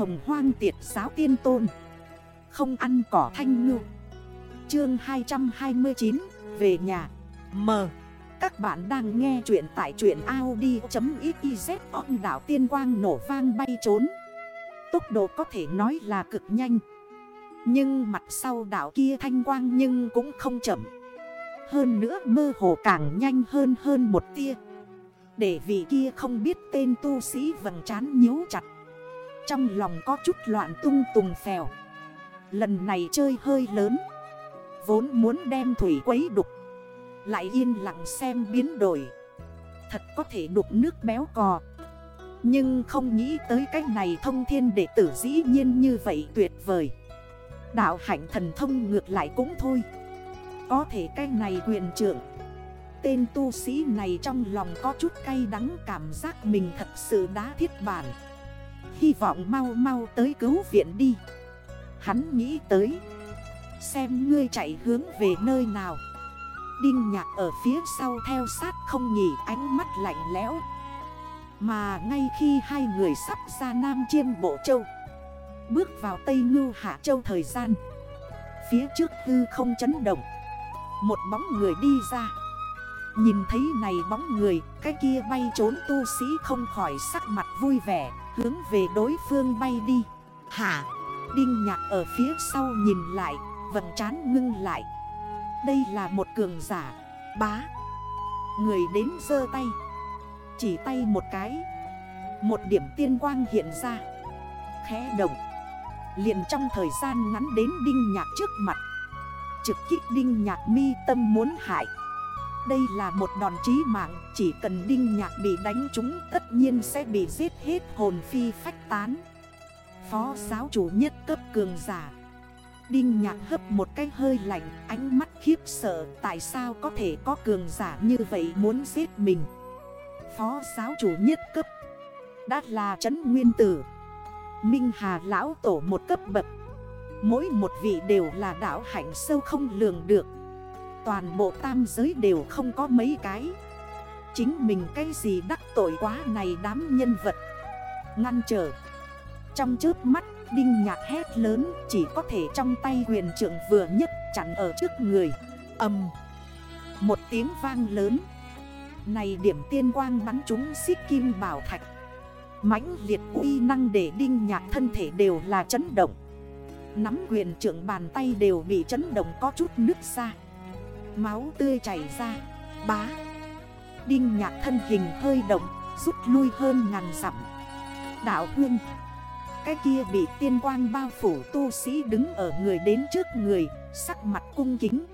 hồng hoang tiệt giáo tiên tôn. Không ăn cỏ thanh ngư. Chương 229 Về nhà. M. Các bạn đang nghe chuyện tại chuyện Audi.xyz On đảo tiên quang nổ vang bay trốn. Tốc độ có thể nói là cực nhanh. Nhưng mặt sau đảo kia thanh quang nhưng cũng không chậm. Hơn nữa mơ hồ càng nhanh hơn hơn một tia. Để vị kia không biết tên tu sĩ vầng trán nhíu chặt. Trong lòng có chút loạn tung tùng phèo. Lần này chơi hơi lớn. Vốn muốn đem thủy quấy đục. Lại yên lặng xem biến đổi. Thật có thể đục nước béo cò. Nhưng không nghĩ tới cách này thông thiên đệ tử dĩ nhiên như vậy tuyệt vời. Đạo hạnh thần thông ngược lại cũng thôi. Có thể cái này quyền trưởng. Tên tu sĩ này trong lòng có chút cay đắng cảm giác mình thật sự đã thiết bản. Hy vọng mau mau tới cứu viện đi. Hắn nghĩ tới. Xem ngươi chạy hướng về nơi nào. Đinh nhạc ở phía sau theo sát không nhỉ ánh mắt lạnh lẽo. Mà ngay khi hai người sắp ra Nam Chiêm Bộ Châu, Bước vào Tây Ngưu Hạ Châu thời gian, Phía trước hư không chấn động. Một bóng người đi ra. Nhìn thấy này bóng người, Cái kia bay trốn tu sĩ không khỏi sắc mặt vui vẻ. Hướng về đối phương bay đi. Hả Đinh nhạc ở phía sau nhìn lại Vầng chán ngưng lại. Đây là một cường giả, Bá. Người đến dơ tay, Chỉ tay một cái. Một điểm tiên quang hiện ra, Khẽ động. Liền trong thời gian ngắn đến đinh nhạc trước mặt. Trực kích đinh nhạc mi tâm muốn hại. Đây là một đòn chí mạng, Chỉ cần đinh nhạc bị đánh chúng Tất nhiên sẽ bị giết hết hồn phi phách tán. Phó giáo chủ nhất cấp cường giả. Đinh nhạc hấp một cái hơi lạnh, Ánh mắt khiếp sợ, Tại sao có thể có cường giả như vậy muốn giết mình? Phó giáo chủ nhất cấp. Đã là trấn nguyên tử. Minh Hà lão tổ một cấp bậc. Mỗi một vị đều là đảo hạnh sâu không lường được. Toàn bộ tam giới đều không có mấy cái. Chính mình cái gì đắc tội quá này đám nhân vật. Ngăn trở. Trong trước mắt, Đinh nhạc hét lớn, Chỉ có thể trong tay huyền trưởng vừa nhất chặn ở trước người. Âm Một tiếng vang lớn. Này điểm tiên quang bắn chúng xích kim bảo thạch. Mãnh liệt uy năng để đinh nhạc thân thể đều là chấn động. Nắm quyền trưởng bàn tay đều bị chấn động có chút nước ra. Máu tươi chảy ra. Bá. Đinh nhạc thân hình hơi động, Rút lui hơn ngàn dặm. Đạo huyên Cái kia bị tiên quang bao phủ tu sĩ đứng ở người đến trước người, Sắc mặt cung kính.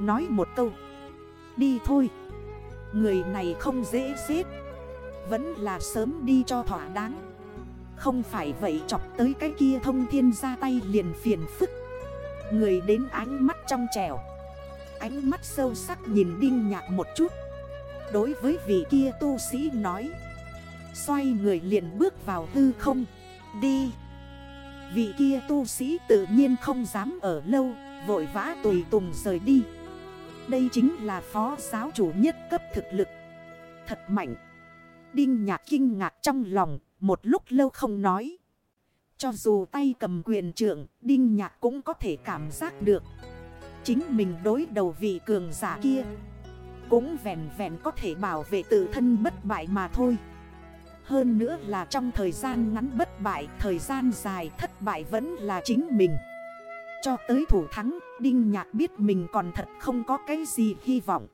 Nói một câu. Đi thôi. Người này không dễ xếp vẫn là sớm đi cho thỏa đáng. Không phải vậy chọc tới cái kia thông thiên ra tay liền phiền phức. Người đến ánh mắt trong trèo Ánh mắt sâu sắc nhìn đinh nhạc một chút. Đối với vị kia tu sĩ nói Xoay người liền bước vào hư không Đi. Vị kia tu sĩ tự nhiên không dám ở lâu Vội vã tùy tùng rời đi. Đây chính là phó giáo chủ nhất cấp thực lực. Thật mạnh. Đinh nhạc kinh ngạc trong lòng, một lúc lâu không nói. Cho dù tay cầm quyền trưởng, Đinh nhạc cũng có thể cảm giác được. Chính mình đối đầu vị cường giả kia. Cũng vẹn vẹn có thể bảo vệ tự thân bất bại mà thôi. Hơn nữa là trong thời gian ngắn bất bại, thời gian dài thất bại vẫn là chính mình. Cho tới thủ thắng, Đinh Nhạc biết mình còn thật không có cái gì hy vọng.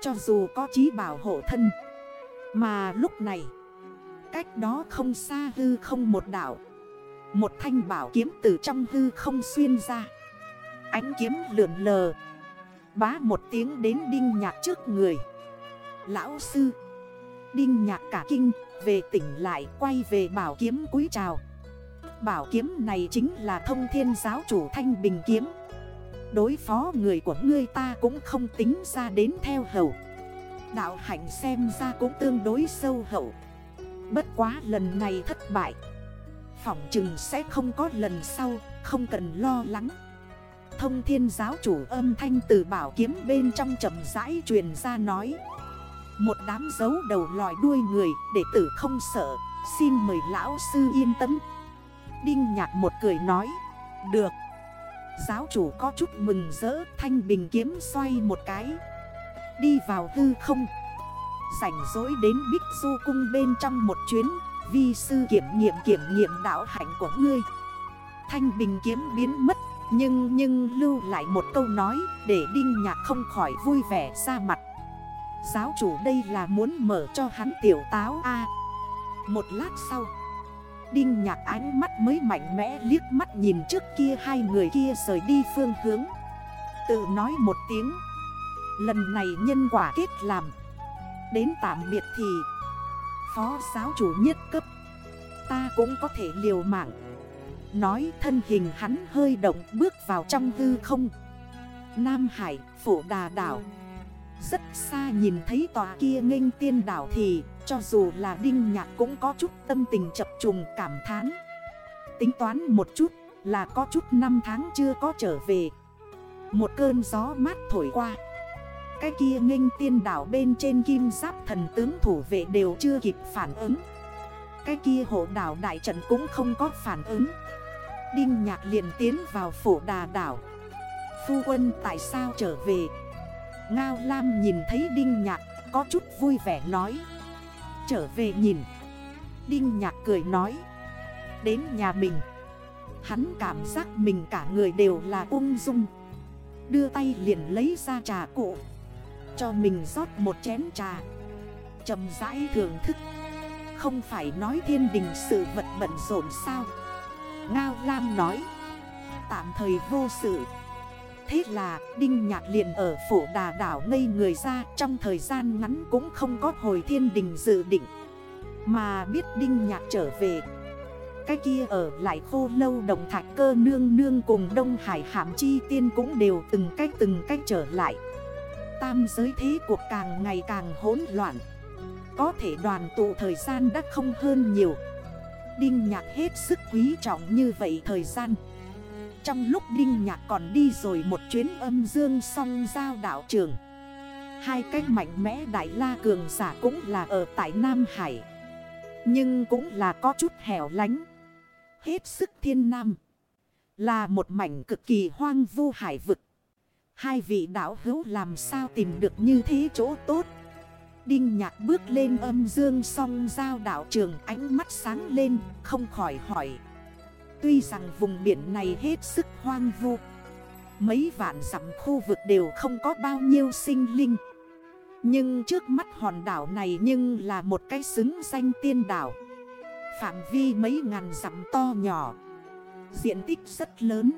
Cho dù có chí bảo hộ thân. Mà lúc này Cách đó không xa hư không một đảo Một thanh bảo kiếm từ trong hư không xuyên ra Ánh kiếm lượn lờ. Bá một tiếng đến đinh nhạc trước người. Lão sư, Đinh nhạc cả kinh, Về tỉnh lại quay về bảo kiếm cúi chào. Bảo kiếm này chính là thông thiên giáo chủ thanh bình kiếm. Đối phó người của ngươi ta cũng không tính ra đến theo hầu. Đạo hạnh xem ra cũng tương đối sâu hậu. Bất quá lần này thất bại. Phỏng chừng sẽ không có lần sau, Không cần lo lắng. Thông thiên giáo chủ âm thanh từ bảo kiếm bên trong chậm rãi truyền ra nói. Một đám dấu đầu lòi đuôi người, Đệ tử không sợ. Xin mời lão sư yên tâm. Đinh nhạc một cười nói. Được. Giáo chủ có chút mừng rỡ, Thanh bình kiếm xoay một cái. Đi vào hư không. Rảnh dối đến Bích Du Cung bên trong một chuyến. Vi sư kiểm nghiệm kiểm nghiệm đạo hạnh của ngươi. Thanh bình kiếm biến mất. Nhưng nhưng lưu lại một câu nói Để Đinh Nhạc không khỏi vui vẻ ra mặt. Giáo chủ đây là muốn mở cho hắn tiểu táo A. Một lát sau, Đinh nhạc ánh mắt mới mạnh mẽ liếc mắt nhìn trước kia hai người kia rời đi phương hướng. Tự nói một tiếng, Lần này nhân quả kết làm. Đến tạm biệt thì, Phó giáo chủ nhất cấp, Ta cũng có thể liều mạng. Nói thân hình hắn hơi động bước vào trong hư không. Nam Hải, phổ đà đảo. Rất xa nhìn thấy tòa kia nghênh tiên đảo thì Cho dù là đinh nhạc cũng có chút tâm tình chập trùng cảm thán. Tính toán một chút là có chút năm tháng chưa có trở về. Một cơn gió mát thổi qua. Cái kia nghênh tiên đảo bên trên kim giáp thần tướng thủ vệ đều chưa kịp phản ứng. Cái kia hộ đảo đại trận cũng không có phản ứng. Đinh nhạc liền tiến vào phổ đà đảo. Phu quân tại sao trở về? Ngao Lam nhìn thấy Đinh Nhạc, có chút vui vẻ nói. Trở về nhìn. Đinh Nhạc cười nói. Đến nhà mình. Hắn cảm giác mình cả người đều là ung dung. Đưa tay liền lấy ra trà cụ. Cho mình rót một chén trà. Chậm rãi thưởng thức. Không phải nói thiên đình sự vật bận rộn sao? Ngao Lam nói. Tạm thời vô sự. Thế là Đinh Nhạc liền ở phổ đà đảo ngây người ra, Trong thời gian ngắn cũng không có hồi thiên đình dự định. Mà biết Đinh Nhạc trở về. Cái kia ở lại khô lâu đồng thạch cơ nương nương cùng Đông Hải hàm chi tiên cũng đều từng cách từng cách trở lại. Tam giới thế cuộc càng ngày càng hỗn loạn. Có thể đoàn tụ thời gian đã không hơn nhiều. Đinh Nhạc hết sức quý trọng như vậy thời gian. Trong lúc Đinh Nhạc còn đi rồi một chuyến âm dương song giao đảo trường. Hai cách mạnh mẽ Đại La Cường giả cũng là ở tại Nam Hải. Nhưng cũng là có chút hẻo lánh. Hết sức thiên nam. Là một mảnh cực kỳ hoang vu hải vực. Hai vị đảo hữu làm sao tìm được như thế chỗ tốt? Đinh nhạc bước lên âm dương song giao đảo trường, ánh mắt sáng lên, Không khỏi hỏi. Tuy rằng vùng biển này hết sức hoang vu, Mấy vạn dặm khu vực đều không có bao nhiêu sinh linh. Nhưng trước mắt hòn đảo này nhưng là một cái xứng danh tiên đảo. Phạm vi mấy ngàn dặm to nhỏ, Diện tích rất lớn,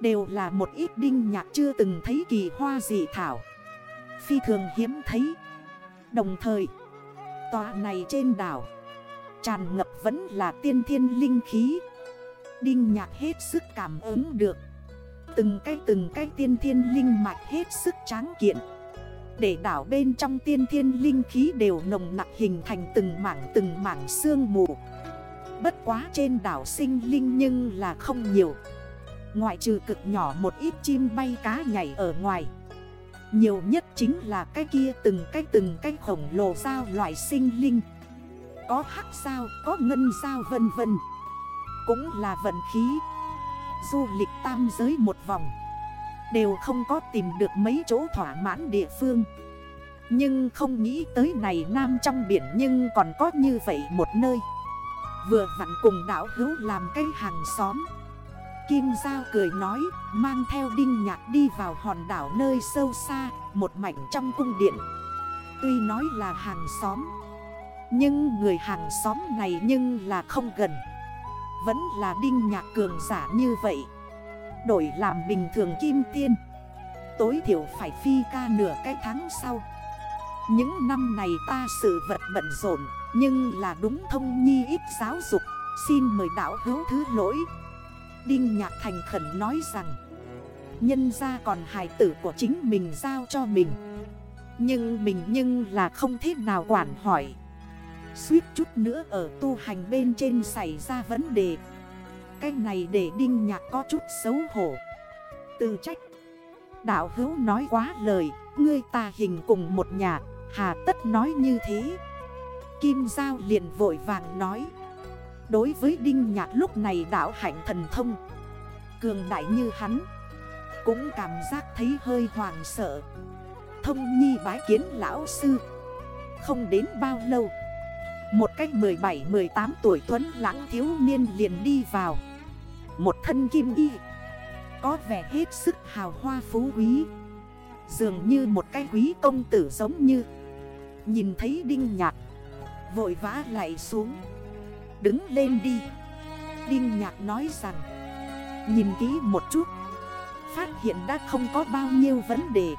Đều là một ít đinh nhạc chưa từng thấy kỳ hoa dị thảo. Phi thường hiếm thấy Đồng thời, Tòa này trên đảo, Tràn ngập vẫn là tiên thiên linh khí. Đinh nhạc hết sức cảm ứng được. Từng cái từng cái tiên thiên linh mạch hết sức tráng kiện. Để đảo bên trong tiên thiên linh khí đều nồng nặng hình thành từng mảng từng mảng sương mù. Bất quá trên đảo sinh linh nhưng là không nhiều. Ngoại trừ cực nhỏ một ít chim bay cá nhảy ở ngoài. Nhiều nhất chính là cái kia từng cái từng cái khổng lồ sao loại sinh linh. Có hắc sao, có ngân sao vân vân. Cũng là vận khí. Du lịch tam giới một vòng. Đều không có tìm được mấy chỗ thỏa mãn địa phương. Nhưng không nghĩ tới này nam trong biển nhưng còn có như vậy một nơi. Vừa vặn cùng đảo hữu làm cây hàng xóm. Kim Giao cười nói, Mang theo đinh nhạc đi vào hòn đảo nơi sâu xa, Một mảnh trong cung điện. Tuy nói là hàng xóm, Nhưng người hàng xóm này nhưng là không gần. Vẫn là đinh nhạc cường giả như vậy. Đổi làm bình thường kim tiên. Tối thiểu phải phi ca nửa cái tháng sau. Những năm này ta sự vật bận rộn, Nhưng là đúng thông nhi ít giáo dục. Xin mời đảo hữu thứ lỗi. Đinh Nhạc Thành khẩn nói rằng, Nhân ra còn hài tử của chính mình giao cho mình. Nhưng mình nhưng là không thế nào quản hỏi. Suýt chút nữa ở tu hành bên trên xảy ra vấn đề. Cái này để Đinh Nhạc có chút xấu hổ. Từ trách, Đạo hữu nói quá lời, Ngươi ta hình cùng một nhà, Hà tất nói như thế. Kim Giao liền vội vàng nói Đối với Đinh Nhạc lúc này đảo hạnh thần thông. Cường đại như hắn. Cũng cảm giác thấy hơi hoàng sợ. Thông nhi bái kiến lão sư. Không đến bao lâu. Một cách 17-18 tuổi tuấn lãng thiếu niên liền đi vào. Một thân kim y. Có vẻ hết sức hào hoa phú quý. Dường như một cái quý công tử giống như. Nhìn thấy đinh nhạc. Vội vã lại xuống. Đứng lên đi. Đinh nhạc nói rằng, Nhìn kỹ một chút. Phát hiện đã không có bao nhiêu vấn đề.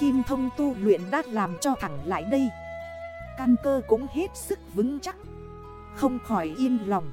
Kim thông tu luyện đã làm cho thẳng lại đây. Căn cơ cũng hết sức vững chắc. Không khỏi yên lòng.